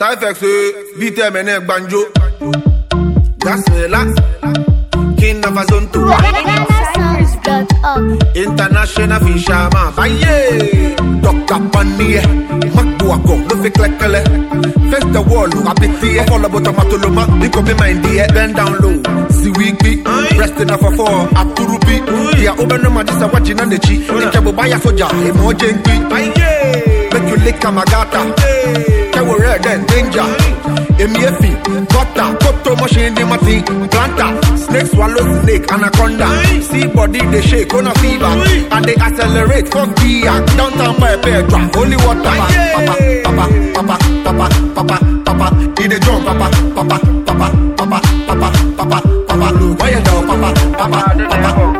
Cyphex, beat them and then banjo. Gas relax. King of a zone two. International fisherman. Aye. Dr. Panier. Eh. Magbuako. No fake like kele. Face the wall. Eh. A bit here. Follow about tomato loma. You come be mind eh. here. Bend down low. See weak beat. Resting off a four. Aturubi. Yeah, open no man. This a watching on the cheek. Ikebo buy a soja. Emoji. Aye. Make you lick a magata. Kewo red and danger. Emiefi, butter, koto machine di mati, planter, snake swallow snake, anaconda. See body they shake on a fever, and they accelerate from gear. Downtown by Petra, holy water. Papa, papa, papa, papa, papa, papa, in the drum, papa, papa, papa, papa, papa, papa, papa, you down, papa, papa, papa, papa, papa,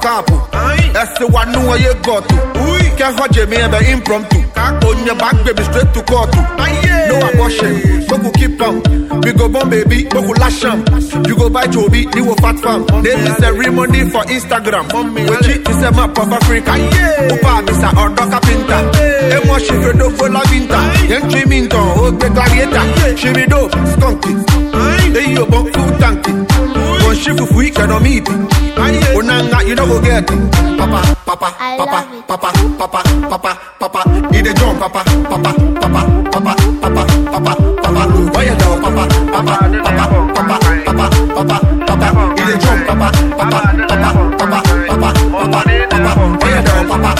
tele walk up. Ẹsẹ̀ wa nú ọyẹ gọ̀tù. Kẹ́họ́ jèmi ẹ̀bẹ̀ impromptu. Onye back baby straight to court. No abortion, Boku keep am. We go born baby, Boku lash am. You go buy Joby, ni wo fat farm. Daily ceremony for Instagram. Wechi is a map of Africa. Upa misa ọ̀dọ́ kápẹ́ntà. Emo ṣèfredo fọlá vinta. Yẹn tún mi ntàn, ó gbé gladiator. Ṣèmido, skunky. You no go get it. Papa, papa, I papa, it. papa, papa, papa, papa. Need a jump, papa, papa, papa, papa, papa, papa, papa. Why you down, papa, papa, papa, papa, papa, papa, papa. Need a jump, papa, papa, papa, papa, papa, papa, papa. Why you down, papa?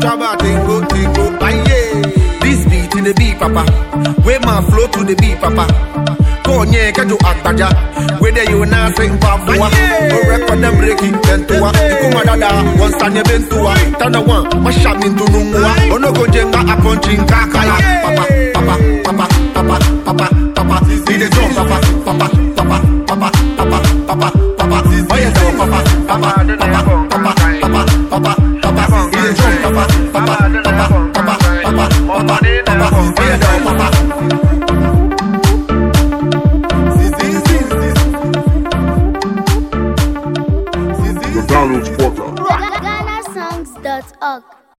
Trouble, tingo, tingo, aye. Papa. Where my flow to the beat, papa. Konye kajo akbaja. Whether you na sing papua. No record them breaking tentua. Ikuma dada, one sanye bentua. Tana one, masham into nungwa. Ono go jenga upon chinkakala. Papa, papa, papa, papa, papa, papa. Need a drum, papa, papa, papa, papa, papa, papa, papa. You down, papa, papa, papa, papa, papa, papa, papa. Need a drum, papa, papa, papa, papa, papa, papa, Downloads Portal. GhanaSongs.org.